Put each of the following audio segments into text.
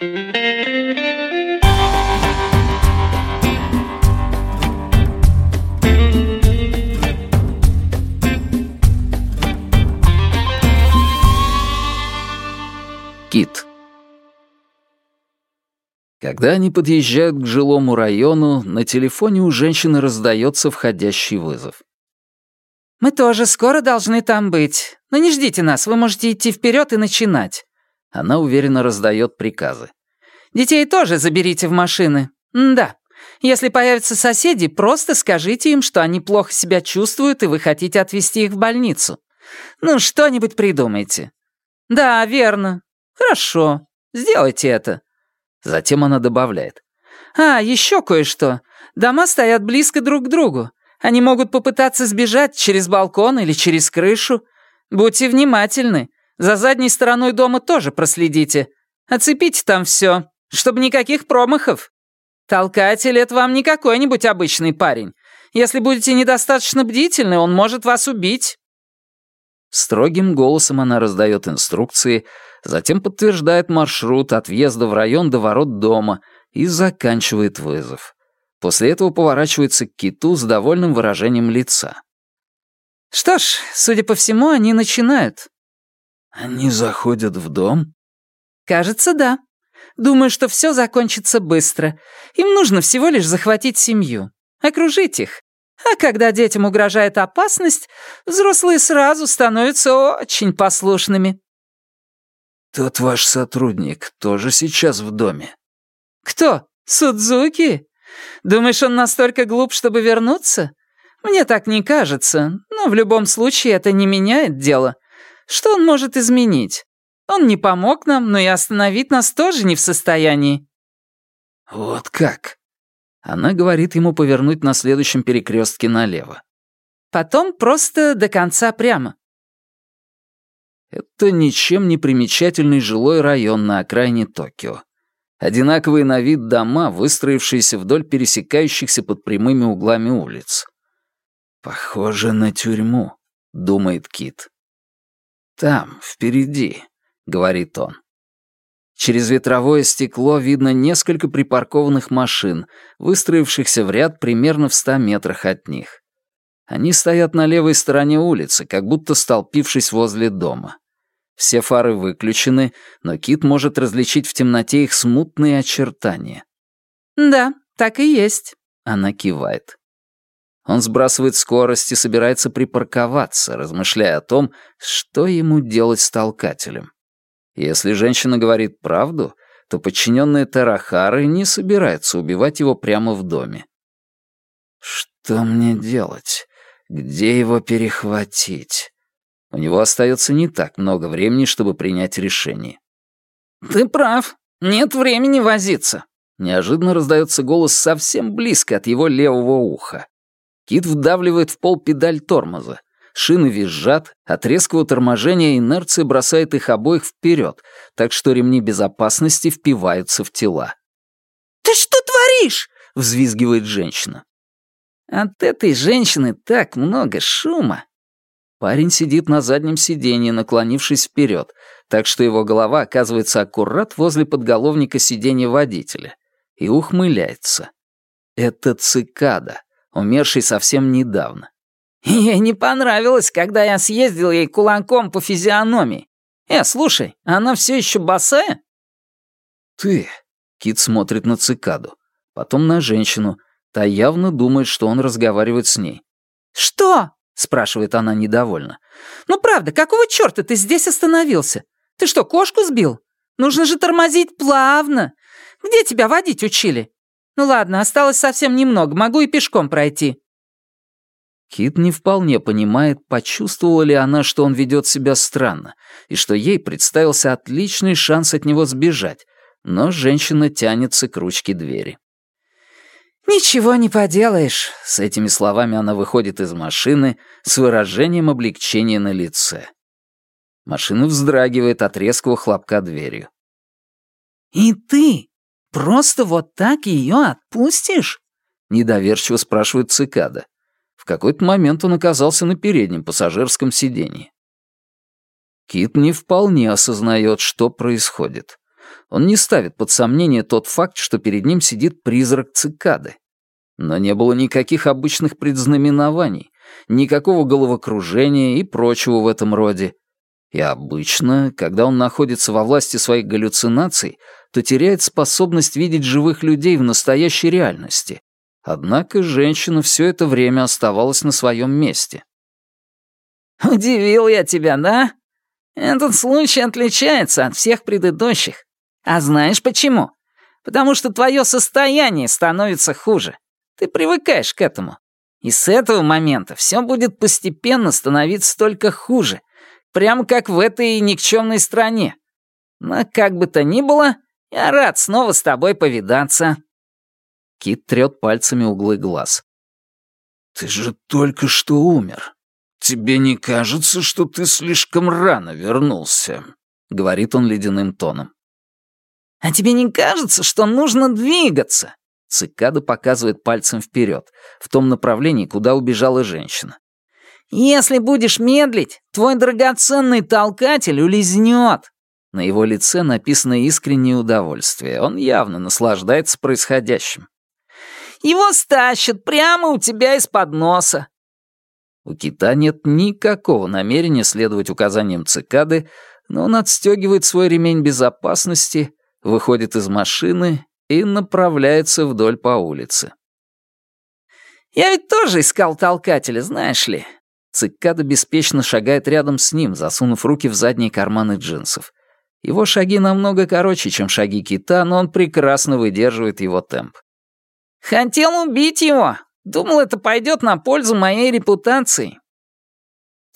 Кит. Когда они подъезжают к жилому району, на телефоне у женщины раздается входящий вызов. «Мы тоже скоро должны там быть. Но не ждите нас, вы можете идти вперед и начинать». Она уверенно раздает приказы. «Детей тоже заберите в машины. М да. Если появятся соседи, просто скажите им, что они плохо себя чувствуют, и вы хотите отвезти их в больницу. Ну, что-нибудь придумайте». «Да, верно. Хорошо. Сделайте это». Затем она добавляет. «А, еще кое-что. Дома стоят близко друг к другу. Они могут попытаться сбежать через балкон или через крышу. Будьте внимательны. За задней стороной дома тоже проследите. Оцепите там все, чтобы никаких промахов. Толкатель — это вам не какой-нибудь обычный парень. Если будете недостаточно бдительны, он может вас убить». Строгим голосом она раздает инструкции, затем подтверждает маршрут от въезда в район до ворот дома и заканчивает вызов. После этого поворачивается к киту с довольным выражением лица. «Что ж, судя по всему, они начинают». «Они заходят в дом?» «Кажется, да. Думаю, что все закончится быстро. Им нужно всего лишь захватить семью, окружить их. А когда детям угрожает опасность, взрослые сразу становятся очень послушными». «Тот ваш сотрудник тоже сейчас в доме?» «Кто? Судзуки? Думаешь, он настолько глуп, чтобы вернуться? Мне так не кажется, но в любом случае это не меняет дело. Что он может изменить? Он не помог нам, но и остановить нас тоже не в состоянии». «Вот как?» Она говорит ему повернуть на следующем перекрестке налево. «Потом просто до конца прямо. Это ничем не примечательный жилой район на окраине Токио. Одинаковые на вид дома, выстроившиеся вдоль пересекающихся под прямыми углами улиц. «Похоже на тюрьму», — думает Кит. «Там, впереди», — говорит он. Через ветровое стекло видно несколько припаркованных машин, выстроившихся в ряд примерно в ста метрах от них. Они стоят на левой стороне улицы, как будто столпившись возле дома. Все фары выключены, но Кит может различить в темноте их смутные очертания. «Да, так и есть», — она кивает. Он сбрасывает скорость и собирается припарковаться, размышляя о том, что ему делать с толкателем. Если женщина говорит правду, то подчиненные Тарахары не собираются убивать его прямо в доме. Что мне делать? Где его перехватить? У него остается не так много времени, чтобы принять решение. «Ты прав. Нет времени возиться». Неожиданно раздается голос совсем близко от его левого уха. Кит вдавливает в пол педаль тормоза. Шины визжат, от резкого торможения инерция бросает их обоих вперед, так что ремни безопасности впиваются в тела. «Ты что творишь?» — взвизгивает женщина. «От этой женщины так много шума», Парень сидит на заднем сиденье, наклонившись вперед, так что его голова оказывается аккурат возле подголовника сиденья водителя, и ухмыляется. Это цикада, умерший совсем недавно. Ей не понравилось, когда я съездил ей кулаком по физиономии. Э, слушай, она все еще босая? Ты. Кит смотрит на цикаду, потом на женщину. Та явно думает, что он разговаривает с ней. Что? спрашивает она недовольно. «Ну правда, какого чёрта ты здесь остановился? Ты что, кошку сбил? Нужно же тормозить плавно. Где тебя водить учили? Ну ладно, осталось совсем немного, могу и пешком пройти». Кит не вполне понимает, почувствовала ли она, что он ведет себя странно, и что ей представился отличный шанс от него сбежать, но женщина тянется к ручке двери. «Ничего не поделаешь», — с этими словами она выходит из машины с выражением облегчения на лице. Машина вздрагивает от резкого хлопка дверью. «И ты просто вот так ее отпустишь?» — недоверчиво спрашивает цикада. В какой-то момент он оказался на переднем пассажирском сиденье. Кит не вполне осознает, что происходит. Он не ставит под сомнение тот факт, что перед ним сидит призрак цикады. Но не было никаких обычных предзнаменований, никакого головокружения и прочего в этом роде. И обычно, когда он находится во власти своих галлюцинаций, то теряет способность видеть живых людей в настоящей реальности. Однако женщина все это время оставалась на своем месте. «Удивил я тебя, да? Этот случай отличается от всех предыдущих. А знаешь почему? Потому что твое состояние становится хуже. Ты привыкаешь к этому. И с этого момента все будет постепенно становиться только хуже. Прямо как в этой никчемной стране. Но как бы то ни было, я рад снова с тобой повидаться». Кит трет пальцами углы глаз. «Ты же только что умер. Тебе не кажется, что ты слишком рано вернулся?» — говорит он ледяным тоном. «А тебе не кажется, что нужно двигаться?» Цикада показывает пальцем вперед, в том направлении, куда убежала женщина. «Если будешь медлить, твой драгоценный толкатель улизнет!» На его лице написано искреннее удовольствие. Он явно наслаждается происходящим. «Его стащат прямо у тебя из-под носа!» У кита нет никакого намерения следовать указаниям цикады, но он отстегивает свой ремень безопасности, выходит из машины и направляется вдоль по улице. «Я ведь тоже искал толкателя, знаешь ли». Цикада беспечно шагает рядом с ним, засунув руки в задние карманы джинсов. Его шаги намного короче, чем шаги кита, но он прекрасно выдерживает его темп. «Хотел убить его. Думал, это пойдет на пользу моей репутации».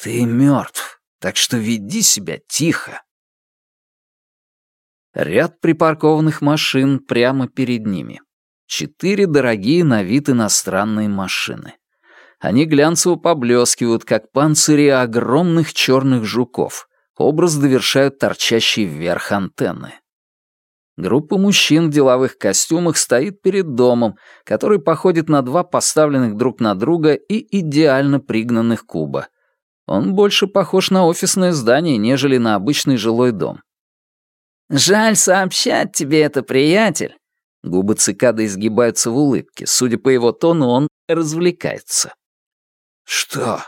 «Ты мертв, так что веди себя тихо», Ряд припаркованных машин прямо перед ними. Четыре дорогие на вид иностранные машины. Они глянцево поблескивают, как панцири огромных черных жуков. Образ довершают торчащие вверх антенны. Группа мужчин в деловых костюмах стоит перед домом, который походит на два поставленных друг на друга и идеально пригнанных куба. Он больше похож на офисное здание, нежели на обычный жилой дом. «Жаль сообщать тебе это, приятель». Губы цикады изгибаются в улыбке. Судя по его тону, он развлекается. «Что?»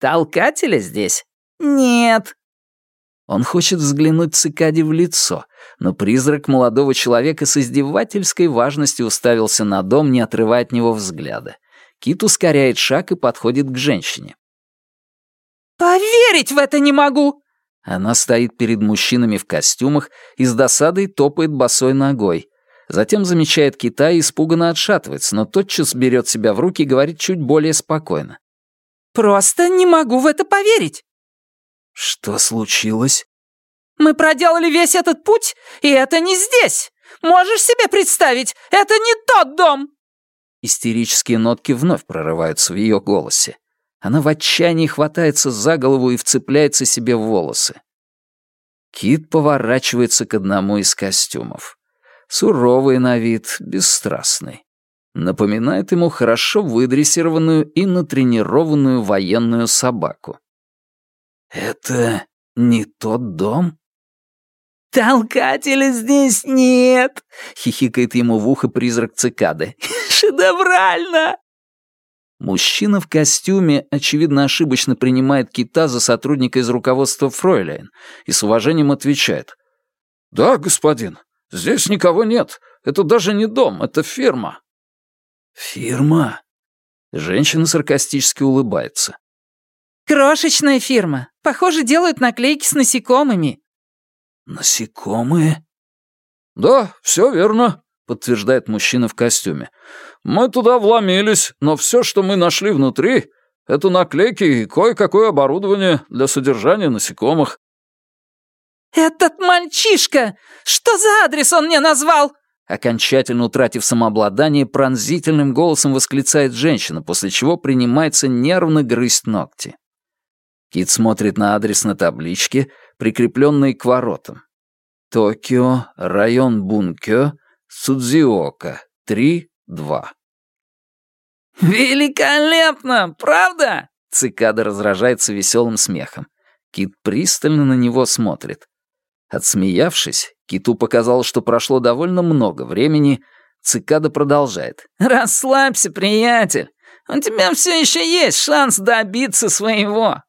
«Толкателя здесь?» «Нет». Он хочет взглянуть цикаде в лицо, но призрак молодого человека с издевательской важностью уставился на дом, не отрывая от него взгляда. Кит ускоряет шаг и подходит к женщине. «Поверить в это не могу!» Она стоит перед мужчинами в костюмах и с досадой топает босой ногой. Затем замечает кита и испуганно отшатывается, но тотчас берет себя в руки и говорит чуть более спокойно. «Просто не могу в это поверить!» «Что случилось?» «Мы проделали весь этот путь, и это не здесь! Можешь себе представить, это не тот дом!» Истерические нотки вновь прорываются в ее голосе. Она в отчаянии хватается за голову и вцепляется себе в волосы. Кит поворачивается к одному из костюмов. Суровый на вид, бесстрастный. Напоминает ему хорошо выдрессированную и натренированную военную собаку. «Это не тот дом?» «Толкателя здесь нет!» — хихикает ему в ухо призрак цикады. «Шедеврально!» Мужчина в костюме, очевидно, ошибочно принимает кита за сотрудника из руководства Фройляйн и с уважением отвечает. «Да, господин, здесь никого нет. Это даже не дом, это фирма». «Фирма?» Женщина саркастически улыбается. «Крошечная фирма. Похоже, делают наклейки с насекомыми». «Насекомые?» «Да, все верно», — подтверждает мужчина в костюме. Мы туда вломились, но все, что мы нашли внутри, это наклейки и кое-какое оборудование для содержания насекомых». «Этот мальчишка! Что за адрес он мне назвал?» Окончательно утратив самообладание, пронзительным голосом восклицает женщина, после чего принимается нервно грызть ногти. Кит смотрит на адрес на табличке, прикрепленной к воротам. Токио, район Бункё, Судзиока, 3, два. «Великолепно, правда?» Цикада разражается веселым смехом. Кит пристально на него смотрит. Отсмеявшись, Киту показал, что прошло довольно много времени, цикада продолжает. «Расслабься, приятель. У тебя все еще есть шанс добиться своего».